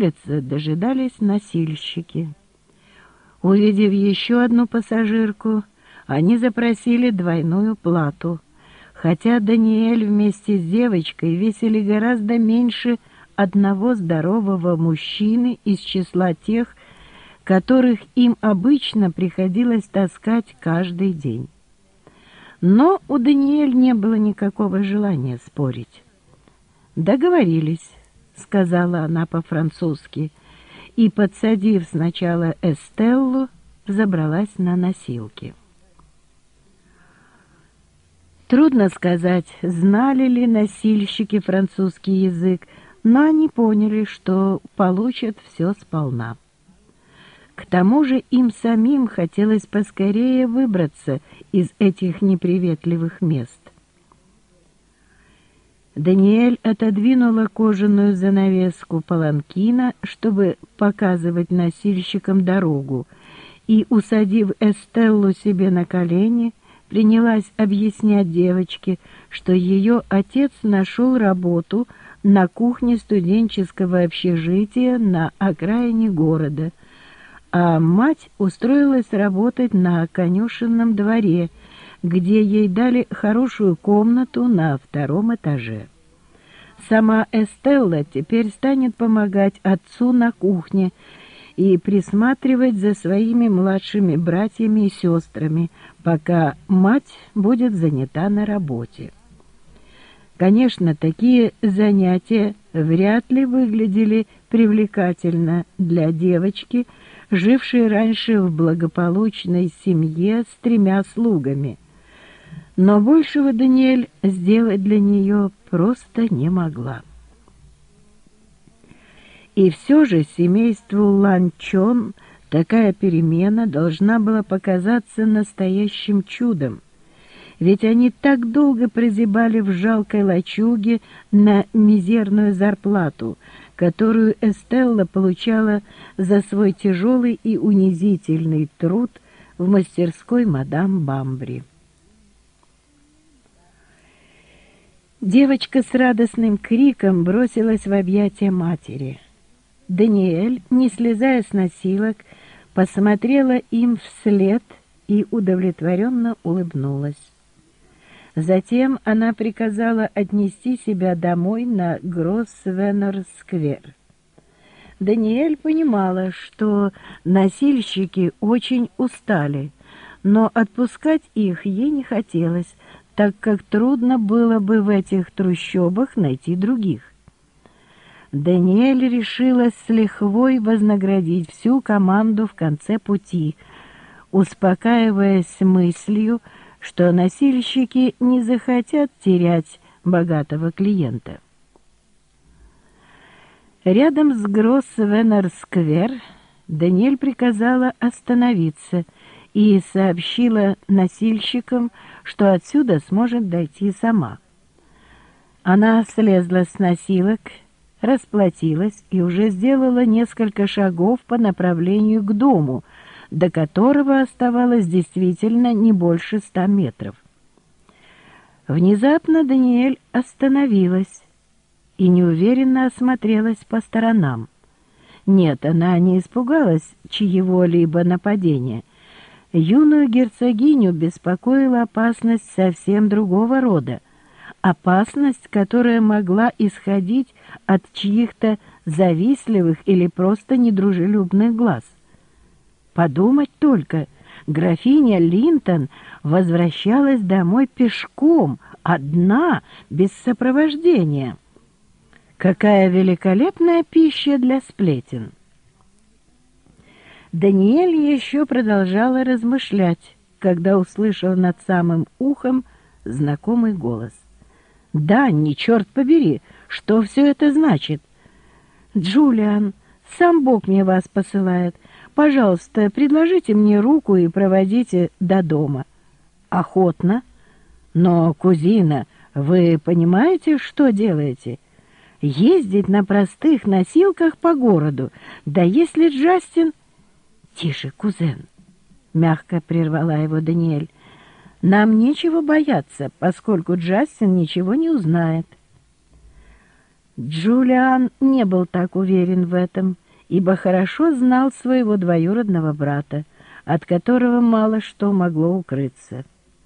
улице дожидались носильщики. Увидев еще одну пассажирку, они запросили двойную плату, хотя Даниэль вместе с девочкой весили гораздо меньше одного здорового мужчины из числа тех, которых им обычно приходилось таскать каждый день. Но у Даниэль не было никакого желания спорить. «Договорились», — сказала она по-французски, и, подсадив сначала Эстеллу, забралась на носилки. Трудно сказать, знали ли носильщики французский язык, но они поняли, что получат все сполна. К тому же им самим хотелось поскорее выбраться из этих неприветливых мест. Даниэль отодвинула кожаную занавеску паланкина, чтобы показывать носильщикам дорогу, и, усадив Эстеллу себе на колени, принялась объяснять девочке, что ее отец нашел работу на кухне студенческого общежития на окраине города, а мать устроилась работать на конюшенном дворе, где ей дали хорошую комнату на втором этаже. Сама Эстелла теперь станет помогать отцу на кухне и присматривать за своими младшими братьями и сестрами, пока мать будет занята на работе. Конечно, такие занятия вряд ли выглядели привлекательно для девочки, жившей раньше в благополучной семье с тремя слугами. Но большего Даниэль сделать для нее просто не могла. И все же семейству Ланчон такая перемена должна была показаться настоящим чудом, ведь они так долго прозябали в жалкой лачуге на мизерную зарплату, которую Эстелла получала за свой тяжелый и унизительный труд в мастерской мадам Бамбри. Девочка с радостным криком бросилась в объятия матери — Даниэль, не слезая с носилок, посмотрела им вслед и удовлетворенно улыбнулась. Затем она приказала отнести себя домой на Гроссвеннер-сквер. Даниэль понимала, что носильщики очень устали, но отпускать их ей не хотелось, так как трудно было бы в этих трущобах найти других. Даниэль решила с лихвой вознаградить всю команду в конце пути, успокаиваясь мыслью, что носильщики не захотят терять богатого клиента. Рядом с Гроссвеннер-сквер Даниэль приказала остановиться и сообщила носильщикам, что отсюда сможет дойти сама. Она слезла с носилок расплатилась и уже сделала несколько шагов по направлению к дому, до которого оставалось действительно не больше ста метров. Внезапно Даниэль остановилась и неуверенно осмотрелась по сторонам. Нет, она не испугалась чьего-либо нападения. Юную герцогиню беспокоила опасность совсем другого рода — опасность, которая могла исходить от чьих-то завистливых или просто недружелюбных глаз. Подумать только, графиня Линтон возвращалась домой пешком, одна, без сопровождения. Какая великолепная пища для сплетен! Даниэль еще продолжала размышлять, когда услышал над самым ухом знакомый голос. Да, не черт побери, что все это значит? Джулиан, сам Бог мне вас посылает. Пожалуйста, предложите мне руку и проводите до дома. Охотно. Но, кузина, вы понимаете, что делаете? Ездить на простых носилках по городу. Да если Джастин... Тише, кузен, мягко прервала его Даниэль. Нам нечего бояться, поскольку Джастин ничего не узнает. Джулиан не был так уверен в этом, ибо хорошо знал своего двоюродного брата, от которого мало что могло укрыться.